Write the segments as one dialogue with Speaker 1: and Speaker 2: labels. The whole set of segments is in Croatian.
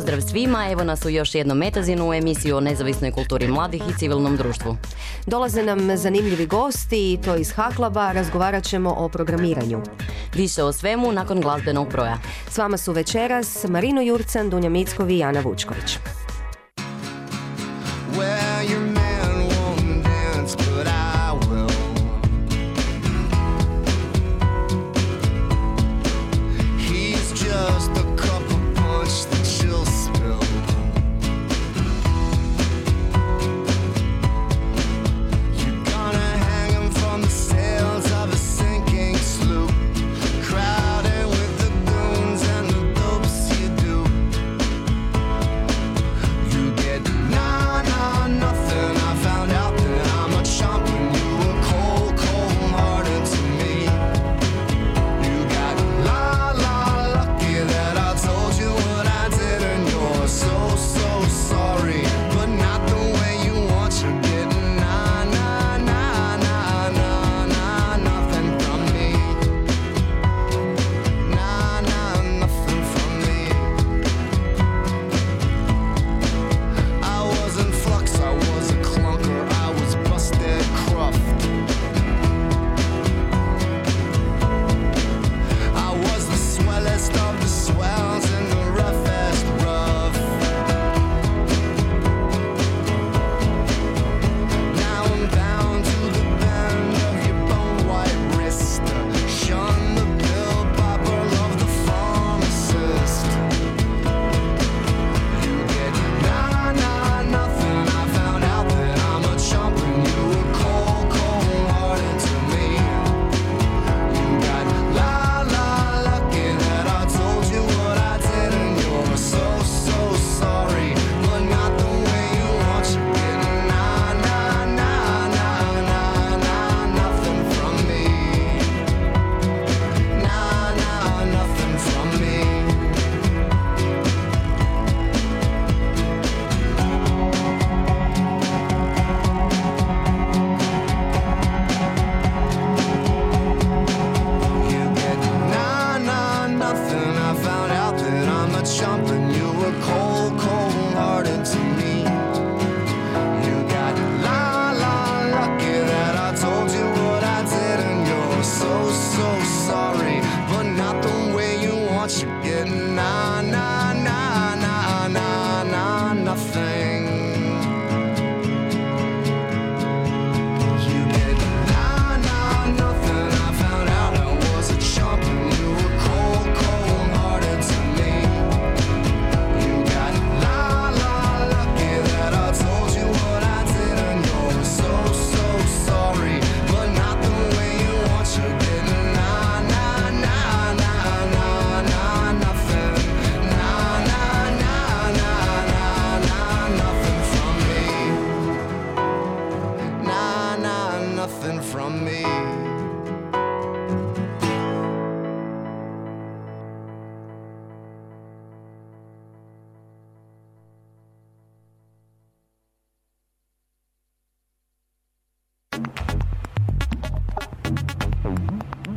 Speaker 1: Pozdrav svima, evo nas u još jednom metazinu u emisiju o nezavisnoj kulturi mladih i civilnom društvu.
Speaker 2: Dolaze nam zanimljivi gosti to iz Haklaba razgovarat ćemo o programiranju.
Speaker 1: Više o svemu nakon glazbenog broja.
Speaker 2: S vama su večeras Marino Jurcan, Dunja Mickovi i Ana Vučković.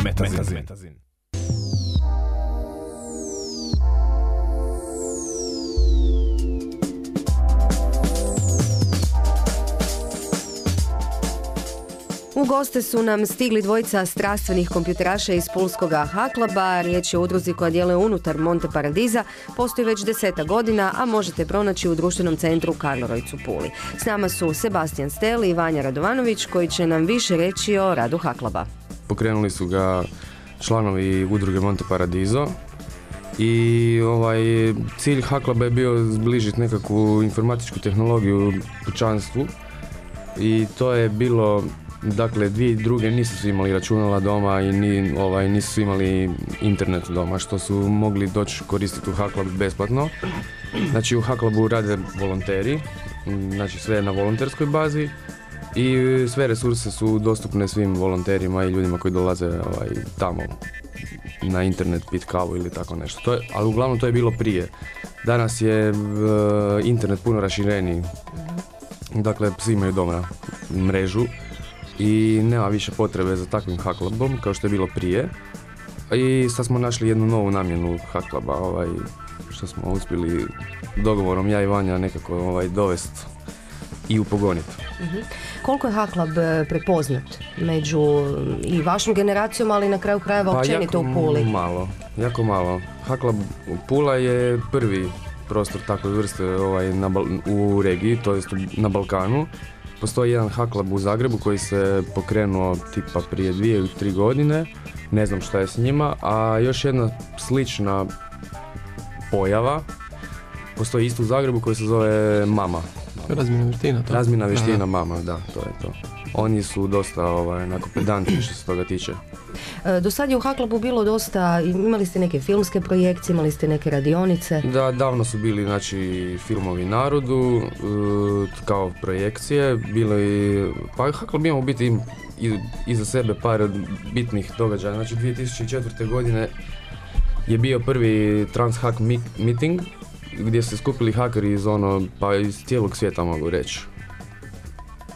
Speaker 3: Metazin.
Speaker 4: Metazin.
Speaker 2: U goste su nam stigli dvojica strastvenih kompjuteraša iz pulskoga Haklaba, riječ je o udruzi koja djeluje unutar Monte Paradiza, postoji već deseta godina, a možete pronaći u društvenom centru u Karlorojcu Puli. S nama su Sebastian Steli i Vanja Radovanović koji će nam više reći o radu Haklaba.
Speaker 5: Pokrenuli su ga članovi udruge Monte Paradizo, i ovaj, cilj Haklaba je bio zbližiti nekakvu informatičku tehnologiju pučanstvu i to je bilo Dakle, dvije druge nisu svi imali računala doma i ni, ovaj, nisu imali internet doma, što su mogli doći koristiti u Haklab besplatno. Znači u Haklabu rade volonteri, znači sve na volonterskoj bazi i sve resurse su dostupne svim volonterima i ljudima koji dolaze ovaj, tamo na internet pit kavu ili tako nešto. To je, ali uglavnom to je bilo prije. Danas je e, internet puno rašireniji. Dakle, svi imaju doma mrežu i nema više potrebe za takvim haklabom kao što je bilo prije. I sad smo našli jednu novu namjenu haklaba, ovaj, što smo uspjeli dogovorom ja i Vanja nekako ovaj, dovest i upogoniti.
Speaker 6: Koliko je Haklab e, prepoznat među mm, i vašom generacijom, ali na kraju krajeva općenito u Puli?
Speaker 5: Pa malo, jako malo. Haklab Pula je prvi prostor takve vrste ovaj, na, u regiji, to jest na Balkanu. Postoji jedan Haklab u Zagrebu koji se pokrenuo tipa prije dvije ili tri godine, ne znam šta je s njima, a još jedna slična pojava postoji isto u Zagrebu koji se zove Mama.
Speaker 7: Razmjena vještina, to.
Speaker 5: Razmjena vještina
Speaker 7: Aha.
Speaker 5: Mama, da, to je to. Oni su dosta ovaj, onako pedantni što se toga tiče.
Speaker 6: E, Do sad je u Haklabu bilo dosta, imali ste neke filmske projekcije, imali ste neke radionice.
Speaker 5: Da, davno su bili znači filmovi narodu e, kao projekcije, bilo i pa Haklab imamo biti iza sebe par bitnih događaja. Znači 2004. godine je bio prvi Trans Hack mi- meeting gdje su se skupili hakeri iz ono pa iz cijelog svijeta mogu reći.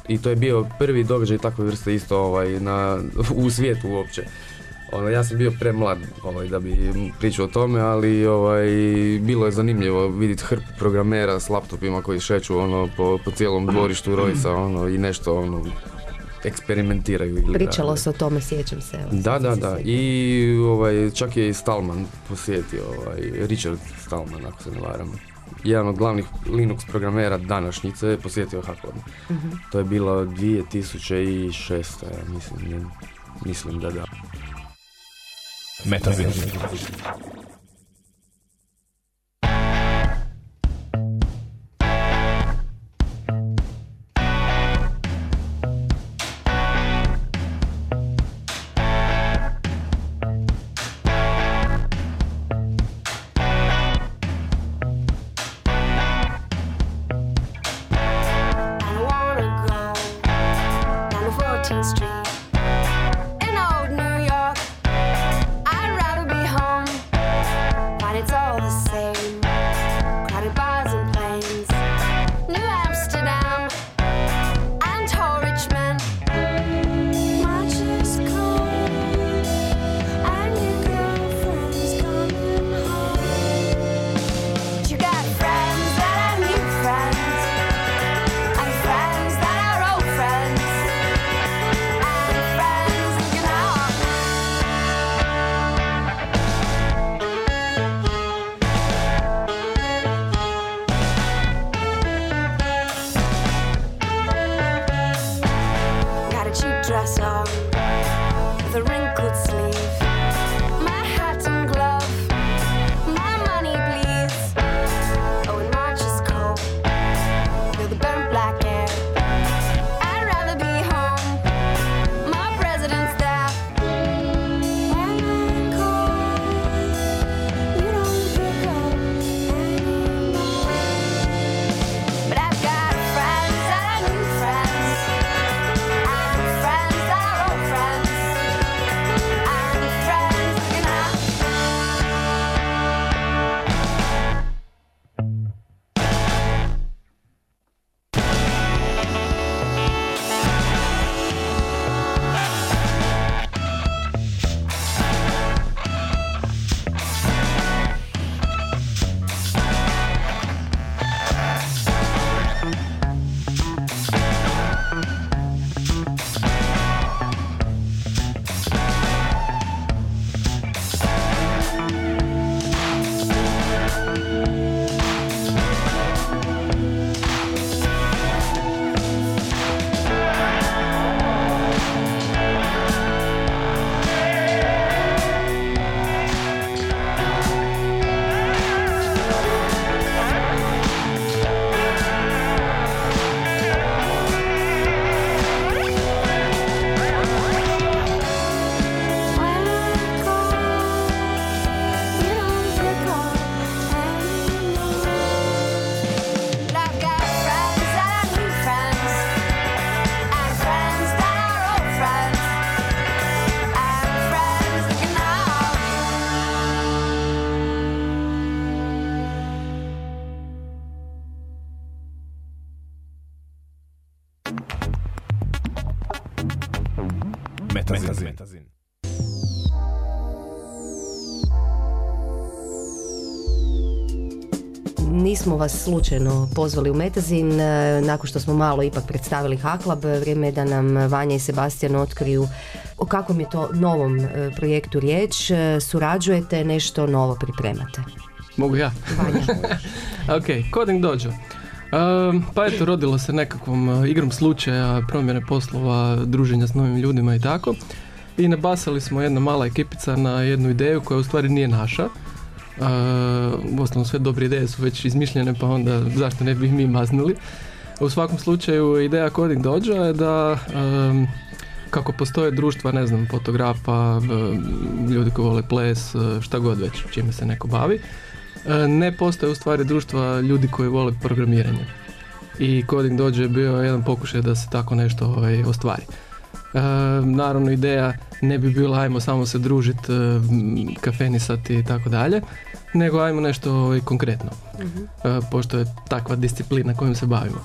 Speaker 5: I to je bio prvi događaj takve vrste isto ovaj, na, u svijetu uopće. Ono, ja sam bio premlad ovaj, da bi pričao o tome, ali ovaj, bilo je zanimljivo vidjeti hrpu programera s laptopima koji šeću ono, po, po cijelom dvorištu Rojsa ono, i nešto ono, eksperimentiraju. Ili
Speaker 6: Pričalo
Speaker 5: rade.
Speaker 6: se o tome, sjećam se. evo,
Speaker 5: Da, da,
Speaker 6: se
Speaker 5: da.
Speaker 6: sjećam.
Speaker 5: I ovaj, čak je i Stallman posjetio, ovaj, Richard Stallman, ako se ne varam. Jedan od glavnih Linux programera današnjice je posjetio Haklab. To je bilo 2006. ja mislim, mislim da da.
Speaker 8: Metazin.
Speaker 9: I
Speaker 6: vas slučajno pozvali u Metazin, e, nakon što smo malo ipak predstavili Haklab, vrijeme je da nam Vanja i Sebastian otkriju o kakvom je to novom e, projektu riječ. E, Surađujete, nešto novo pripremate.
Speaker 7: Mogu ja?
Speaker 6: Vanja.
Speaker 7: ok, Coding Dojo. Um, pa eto, rodilo se nekakvom igrom slučaja, promjene poslova, druženja s novim ljudima i tako. I nabasali smo jedna mala ekipica na jednu ideju koja u stvari nije naša. Uh, uostalom sve dobre ideje su već izmišljene pa onda zašto ne bi mi maznuli. U svakom slučaju ideja Coding Dojo je da um, kako postoje društva, ne znam, fotografa, ljudi koji vole ples, uh, šta god već, čime se neko bavi, E, ne postoje u stvari društva ljudi koji vole programiranje. I Coding Dojo je bio jedan pokušaj da se tako nešto ovaj, ostvari. E, naravno ideja ne bi bila ajmo samo se družit, e, kafenisati i tako dalje, nego ajmo nešto ovaj, konkretno. E, pošto je takva disciplina kojom se bavimo.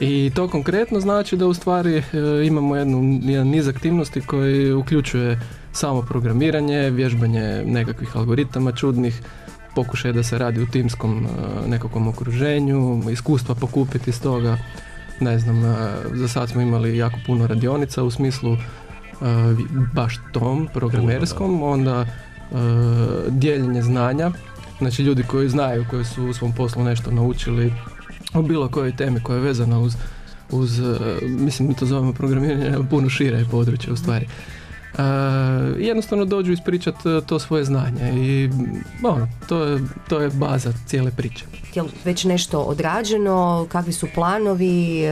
Speaker 7: I to konkretno znači da u stvari e, imamo jednu, jedan niz aktivnosti koji uključuje samo programiranje, vježbanje nekakvih algoritama čudnih, pokušaj da se radi u timskom e, nekakvom okruženju, iskustva pokupiti iz toga. Ne znam, e, za sad smo imali jako puno radionica u smislu e, baš tom programerskom, onda e, dijeljenje znanja, znači ljudi koji znaju, koji su u svom poslu nešto naučili o bilo kojoj temi koja je vezana uz, uz e, mislim mi to zovemo programiranje, puno šire je područje u stvari. E, jednostavno dođu ispričat e, to svoje znanje i ono, to je, to je baza cijele priče.
Speaker 6: Jel već nešto odrađeno, kakvi su planovi,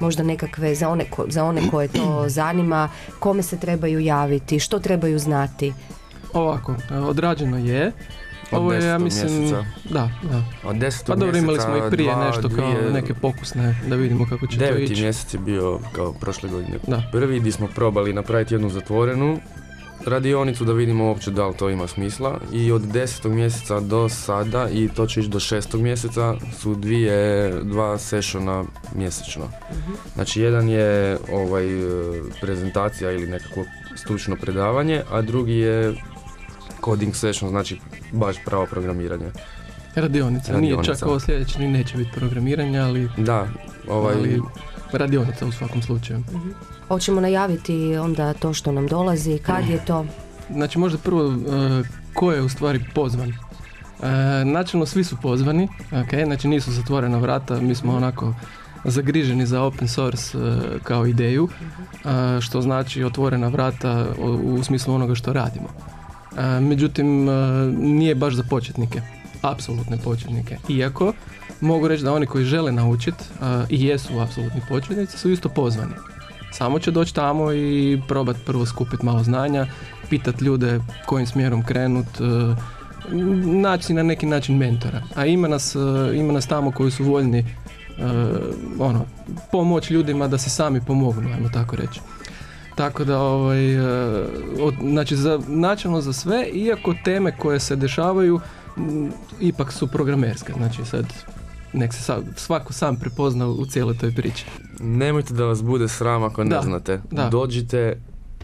Speaker 6: možda nekakve za one, ko- za one koje to zanima, kome se trebaju javiti, što trebaju znati?
Speaker 7: Ovako, odrađeno je.
Speaker 5: Od
Speaker 7: Ovo je, ja
Speaker 5: 10.
Speaker 7: mislim,
Speaker 5: mjeseca.
Speaker 7: da, da.
Speaker 5: Od 10.
Speaker 7: Pa dobro, imali smo i prije
Speaker 5: dva,
Speaker 7: nešto kao
Speaker 5: dvije-
Speaker 7: neke pokusne, da vidimo kako će to ići.
Speaker 5: mjesec je bio kao prošle godine
Speaker 7: Da.
Speaker 5: prvi gdje smo probali napraviti jednu zatvorenu radionicu da vidimo uopće da li to ima smisla i od 10. mjeseca do sada i to će ići do 6. mjeseca su dvije, dva sessiona mjesečno. Znači jedan je ovaj prezentacija ili nekakvo stručno predavanje, a drugi je coding session, znači baš pravo programiranje.
Speaker 7: Radionica. Nije
Speaker 5: Radionica.
Speaker 7: čak ovo sljedeće, ni neće biti programiranje, ali,
Speaker 5: Da, ovaj,
Speaker 7: ali radionica u svakom slučaju.
Speaker 6: Hoćemo najaviti onda to što nam dolazi, kad je to?
Speaker 7: Znači možda prvo e, ko je u stvari pozvan. E, načelno svi su pozvani, ok, znači nisu zatvorena vrata, mi smo onako zagriženi za open source e, kao ideju, e, što znači otvorena vrata u, u smislu onoga što radimo. Međutim, nije baš za početnike, apsolutne početnike. Iako, mogu reći da oni koji žele naučiti i jesu apsolutni početnici su isto pozvani. Samo će doći tamo i probat prvo skupiti malo znanja, pitat ljude kojim smjerom krenut, naći na neki način mentora. A ima nas, ima nas tamo koji su voljni ono, pomoć ljudima da se sami pomognu, ajmo tako reći. Tako da, ovaj, e, od- znači, za, načelno za sve, iako teme koje se dešavaju, m, ipak su programerske. Znači, sad, nek se sa- svako sam prepozna u cijeloj toj priči.
Speaker 5: Nemojte da vas bude sram ako ne
Speaker 7: Da,
Speaker 5: znate.
Speaker 7: da.
Speaker 5: Dođite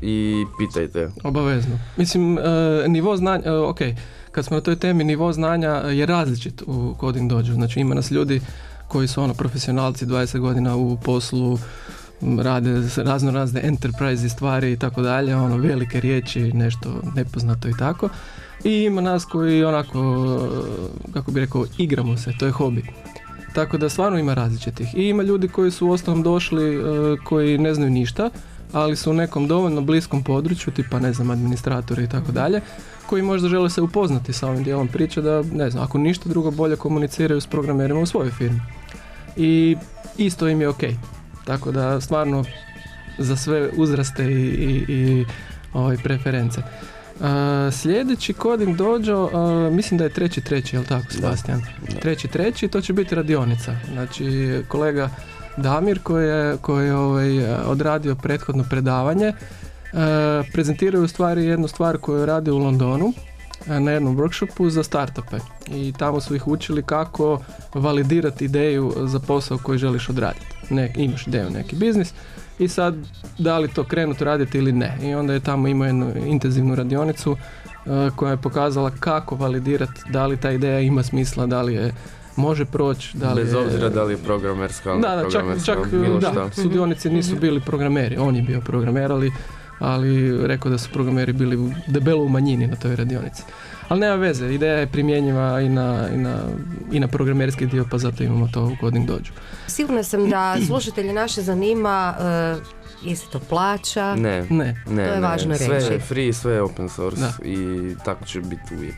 Speaker 5: i pitajte.
Speaker 7: Obavezno. Mislim, e, nivo znanja, e, ok, kad smo na toj temi, nivo znanja je različit u Coding Dojo. Znači, ima nas ljudi koji su ono profesionalci 20 godina u poslu, rade razno razne enterprise stvari i tako dalje, ono velike riječi, nešto nepoznato i tako. I ima nas koji onako, kako bi rekao, igramo se, to je hobi. Tako da stvarno ima različitih. I ima ljudi koji su uostalom došli e, koji ne znaju ništa, ali su u nekom dovoljno bliskom području, tipa ne znam, administratori i tako dalje, koji možda žele se upoznati sa ovim dijelom priče da, ne znam, ako ništa drugo bolje komuniciraju s programerima u svojoj firmi. I isto im je ok. Tako da stvarno za sve uzraste i, i, i ovaj, preference. Uh, sljedeći Coding Dojo, uh, mislim da je treći treći, jel tako Sebastian? Treći treći, to će biti radionica. Znači kolega Damir koji je, koji je ovaj, odradio prethodno predavanje, uh, prezentiraju u stvari jednu stvar koju je radio u Londonu na jednom workshopu za startupe. I tamo su ih učili kako validirati ideju za posao koji želiš odraditi. Ne, imaš ideju, neki biznis, i sad da li to krenut raditi ili ne. I onda je tamo imao jednu intenzivnu radionicu e, koja je pokazala kako validirati da li ta ideja ima smisla, da li je može proći. Da li
Speaker 5: Bez
Speaker 7: je-
Speaker 5: obzira da li je programerska ili
Speaker 7: Da, da, čak, čak
Speaker 5: bilo
Speaker 7: da,
Speaker 5: šta.
Speaker 7: sudionici nisu bili programeri, on je bio programer, ali, ali rekao da su programeri bili u- debelo u manjini na toj radionici. Ali nema veze, ideja je primjenjiva i na, i na, i na programerski dio, pa zato imamo to u Coding Dođu.
Speaker 6: Sigurna sam da slušatelje naše zanima uh, je se to plaća.
Speaker 5: Ne,
Speaker 7: Ne,
Speaker 5: ne,
Speaker 6: To je
Speaker 5: ne.
Speaker 6: važno
Speaker 5: sve je free, sve je open source
Speaker 7: Da.
Speaker 5: i tako će biti uvijek.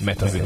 Speaker 8: Metazin.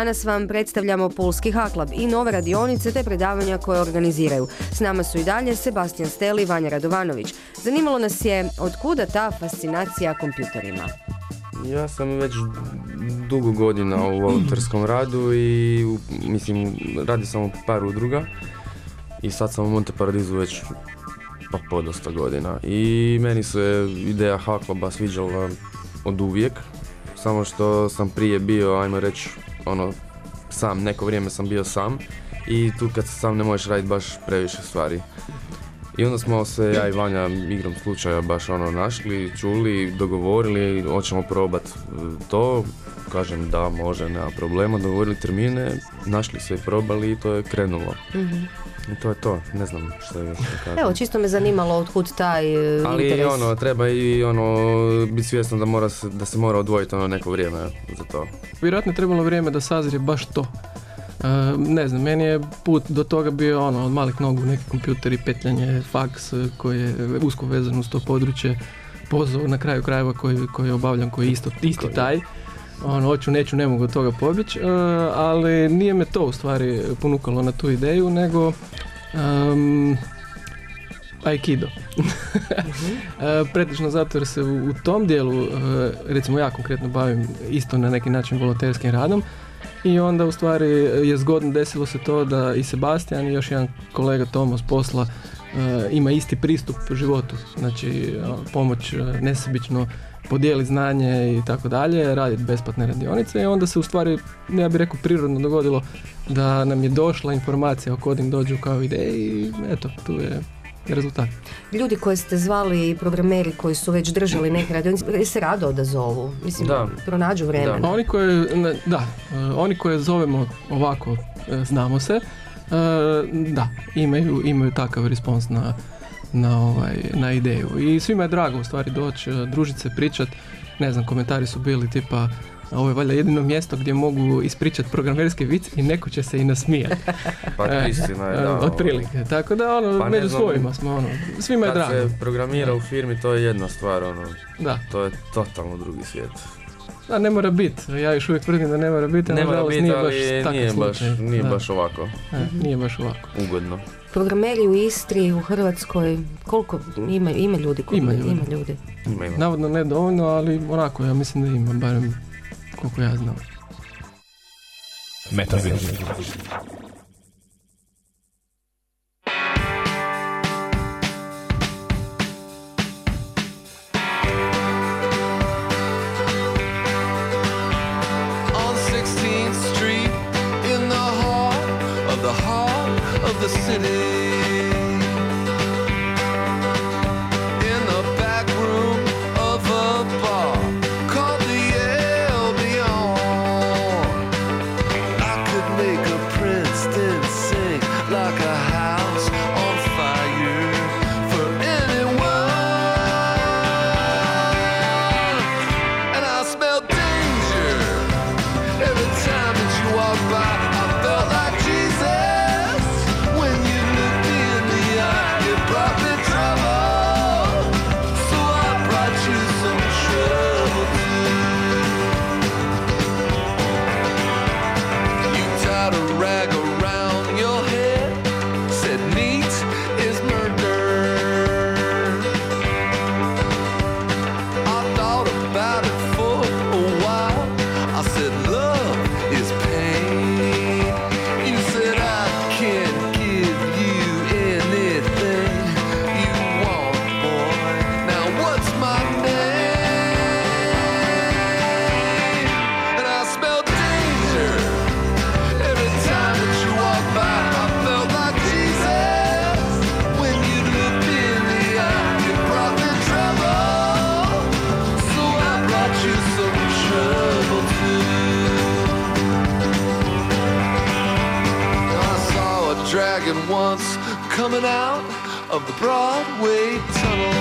Speaker 6: Danas vam predstavljamo Pulski Haklab i nove radionice te predavanja koje organiziraju. S nama su i dalje Sebastian Steli i Vanja Radovanović. Zanimalo nas je od kuda ta fascinacija kompjuterima.
Speaker 5: Ja sam već dugo godina u volonterskom radu i mislim radi sam u par udruga i sad sam u Monte Paradizu već pa podosta godina i meni se ideja Haklaba sviđala od uvijek samo što sam prije bio ajmo reći ono sam neko vrijeme sam bio sam i tu kad si sam ne možeš raditi baš previše stvari i onda smo se ja i Vanja igrom slučaja baš ono našli, čuli, dogovorili, hoćemo probat e, to. Kažem da, može, nema problema, dogovorili termine, našli se i probali i to je krenulo. I to je to, ne znam što je još.
Speaker 6: Evo, čisto me zanimalo od kud taj e,
Speaker 5: Ali
Speaker 6: interes.
Speaker 5: ono, treba i ono, biti svjestan da, mora se, da se mora odvojiti ono neko vrijeme za to.
Speaker 7: Vjerojatno je trebalo vrijeme da sazrije baš to. E, ne znam, meni je put do toga bio ono, od malih nogu neki kompjuteri, petljanje, faks e, koji je usko vezan uz to područje, posao na kraju krajeva koji, koji obavljam, koji je isto, isti taj. Ono, hoću, neću, ne mogu od toga pobjeći, ali nije me to u stvari ponukalo na tu ideju, nego em, Aikido. E, Pretežno zato jer se u, u tom dijelu, e, recimo ja konkretno bavim isto na neki način volonterskim radom i onda u stvari je zgodno desilo se to da i Sebastian i još jedan kolega Tomas posla e, ima isti pristup životu, znači pomoć nesebično podijeliti znanje i tako dalje, raditi besplatne radionice i onda se u stvari, ja bih rekao, prirodno dogodilo da nam je došla informacija o Coding dođu kao ideji i eto, tu je rezultat.
Speaker 6: Ljudi koje ste zvali, programeri koji su već držali neke radionice, se rado odazovu. Mislim,
Speaker 5: Da.
Speaker 6: pronađu vremena.
Speaker 7: A Oni koje, ne, da, oni koje zovemo ovako, e, znamo se, da, imaju, imaju takav respons na, na, ovaj, na ideju. I svima je drago u stvari doći, e, družit se, pričat. Ne znam, komentari su bili tipa ovo je valjda jedino mjesto gdje mogu ispričat programerski vic i neko će se i nasmijat.
Speaker 5: Pa
Speaker 7: E,
Speaker 5: istina je,
Speaker 7: e,
Speaker 5: da.
Speaker 7: Otprilike. Tako da ono,
Speaker 5: Pa
Speaker 7: među
Speaker 5: znam,
Speaker 7: svojima smo ono, svima je
Speaker 5: Kad
Speaker 7: drago.
Speaker 5: se programira u firmi, to je jedna stvar, ono,
Speaker 7: Da,
Speaker 5: to je totalno drugi svijet.
Speaker 7: Da, ne mora biti. Ja još uvijek tvrdim da ne mora biti, a
Speaker 5: Ne mora biti,
Speaker 7: nije
Speaker 5: ali
Speaker 7: baš
Speaker 5: nije, baš, nije baš ovako
Speaker 7: E, nije baš ovako.
Speaker 5: ugodno.
Speaker 6: Programeri u Istri, u Hrvatskoj, koliko ima, ima ljudi? koji-
Speaker 7: Ima ljudi.
Speaker 6: Ima ljudi.
Speaker 5: Ima, ima.
Speaker 7: Navodno ne dovoljno, ali onako ja mislim da ima, barem koliko ja znam.
Speaker 10: Metazin.
Speaker 11: The city. Out of the Broadway tunnel.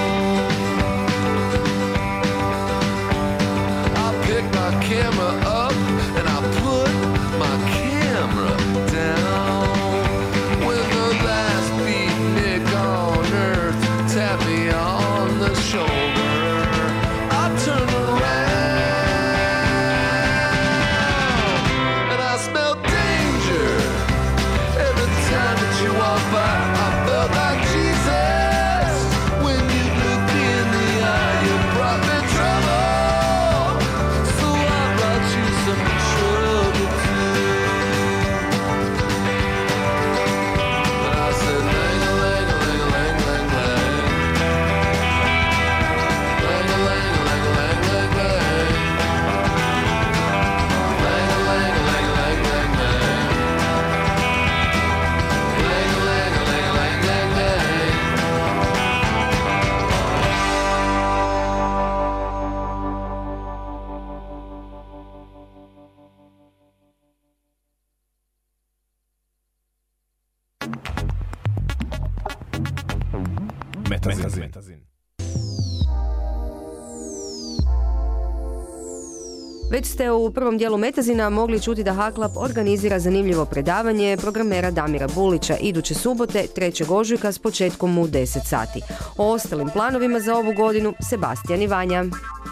Speaker 6: Ste u prvom dijelu Metazina mogli čuti da Haklap organizira zanimljivo predavanje programera Damira Bulića iduće subote 3. ožujka s početkom u 10 sati. O ostalim planovima za ovu godinu Sebastian i Vanja.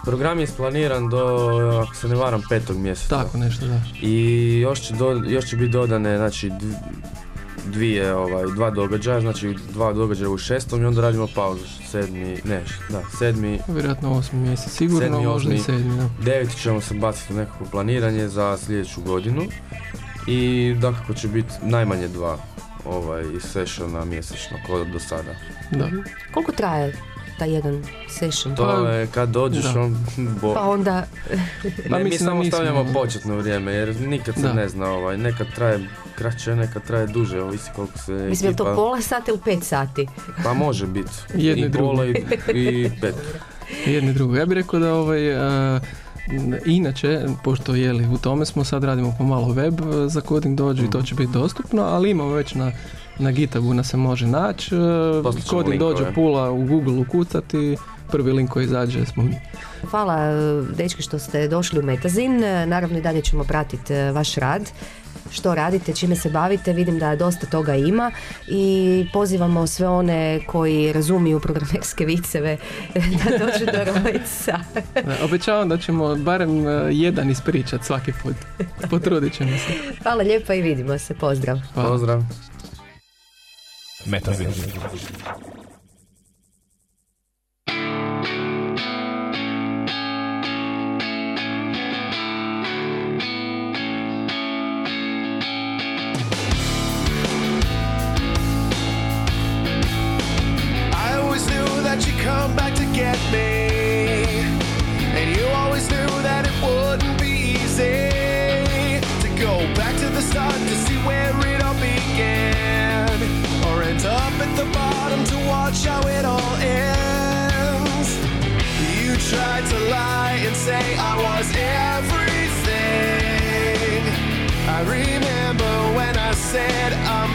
Speaker 5: Program je isplaniran do, ako se ne varam, petog mjeseca.
Speaker 7: Tako nešto, da.
Speaker 5: I još će, do- još će biti dodane, znači, dv- dvije, ovaj, dva događaja, znači dva događaja u šestom i onda radimo pauzu. Sedmi, ne, da, sedmi,
Speaker 7: Vjerojatno osmi mjesec, sigurno,
Speaker 5: Sedmi,
Speaker 7: možda i sedmi, da.
Speaker 5: deveti ćemo se baciti u nekako planiranje za sljedeću godinu. I dakako će biti najmanje dva ovaj, sessiona mjesečno, kao do sada.
Speaker 7: da.
Speaker 6: Koliko traje taj jedan session?
Speaker 5: To
Speaker 7: Pa,
Speaker 5: je kad dođeš
Speaker 7: da.
Speaker 5: on... Bo,
Speaker 6: Pa onda,
Speaker 7: Pa
Speaker 5: ne, mi samo
Speaker 7: nismo-
Speaker 5: stavljamo početno vrijeme jer nikad se
Speaker 7: Da.
Speaker 5: ne zna, ovaj, nekad traje kraće, nekad traje duže, ovisi koliko se
Speaker 6: mislim, li to
Speaker 5: ekipa-
Speaker 6: pola sata ili pet sati?
Speaker 5: Pa može biti.
Speaker 7: Jedno i
Speaker 5: I
Speaker 7: drugo.
Speaker 5: pola i, i pet.
Speaker 7: Jedno i drugo. Ja bih rekao da ovaj, n- inače, pošto je li u tome smo, sad radimo pomalo web a, za Coding Dojo i to će biti dostupno, ali imamo već na, na GitHubu nas se može naći.
Speaker 5: ćemo
Speaker 7: Coding
Speaker 5: linkove.
Speaker 7: Pula u Google ukucati, prvi link koji izađe smo mi.
Speaker 6: Hvala e, dečki što ste došli u Metazin. E, Naravno i dalje ćemo pratiti e, vaš rad. Što radite, čime se bavite, vidim da dosta toga ima i pozivamo sve one koji razumiju programerske viceve da dođu do Rojca.
Speaker 7: Obećavam da ćemo barem a, jedan ispričat svaki put. Potrudit ćemo se.
Speaker 6: Hvala lijepo i vidimo se. Pozdrav.
Speaker 7: Hvala.
Speaker 5: Pozdrav.
Speaker 8: Metazin.
Speaker 2: Get me. And you always knew that it wouldn't be easy to go back to the start to see where it all began. Or end up at the bottom to watch how it all ends. You tried to lie and say I was everything. I remember when I said I'm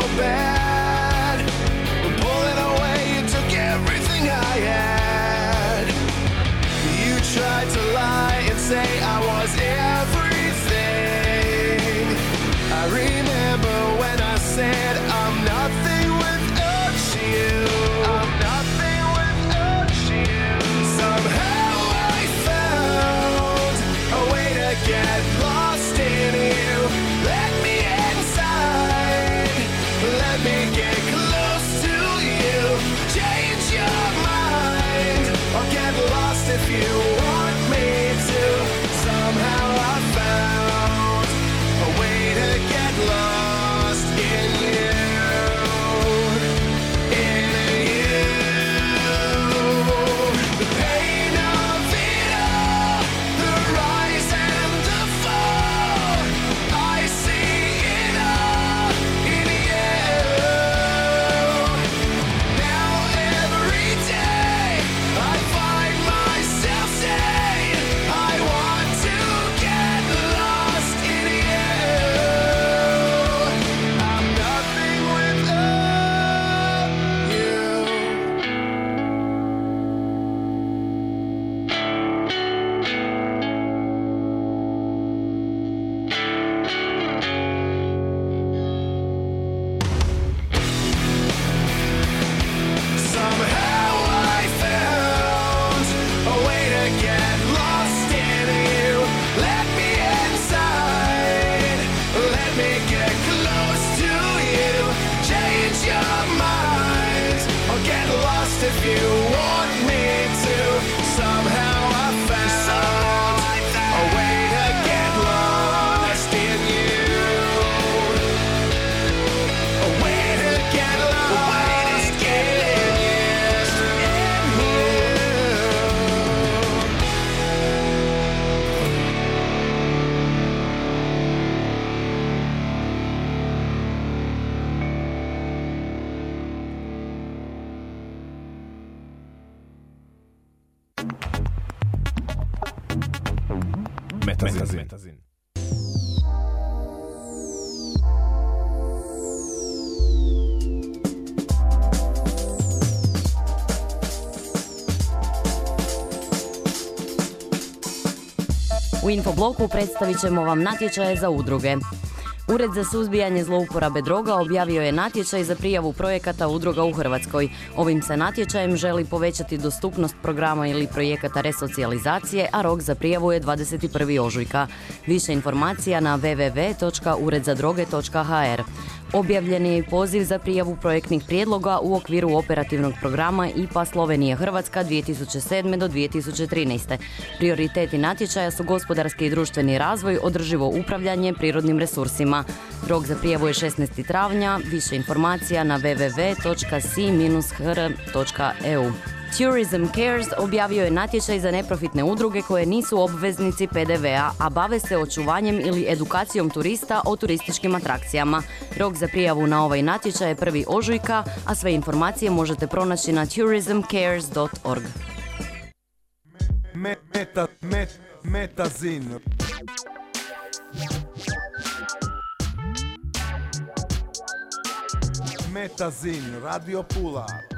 Speaker 2: so bad. When pulling away, you took everything I had. You tried to lie and say I was everything.
Speaker 8: Metazin.
Speaker 1: U Infobloku predstavit ćemo vam natječaje za udruge. Ured za suzbijanje zlouporabe droga objavio je natječaj za prijavu projekata udruga u Hrvatskoj. Ovim se natječajem želi povećati dostupnost programa ili projekata resocijalizacije, a rok za prijavu je 21. ožujka. Više informacija na www.uredzadroge.hr. Objavljen je poziv za prijavu projektnih prijedloga u okviru operativnog programa IPA Slovenija Hrvatska 2007. do 2013. Prioriteti natječaja su gospodarski i društveni razvoj, održivo upravljanje prirodnim resursima. Rok za prijavu je 16. travnja, više informacija na www.si-hr.eu. Tourism Cares objavio je natječaj za neprofitne udruge koje nisu obveznici PDV-a, a bave se očuvanjem ili edukacijom turista o turističkim atrakcijama. Rok za prijavu na ovaj natječaj je prvi ožujka, a sve informacije možete pronaći na tourismcares.org.
Speaker 12: Me, meta, met, metazin. Metazin, Radio Pula.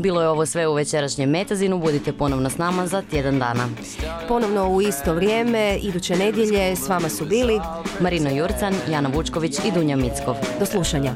Speaker 1: Bilo je ovo sve u večerašnjem Metazinu, budite ponovno s nama za tjedan dana.
Speaker 6: Ponovno u isto vrijeme, iduće nedjelje, s vama su bili
Speaker 1: Marino Jurcan, Jana Vučković i Dunja Mickov.
Speaker 6: do slušanja.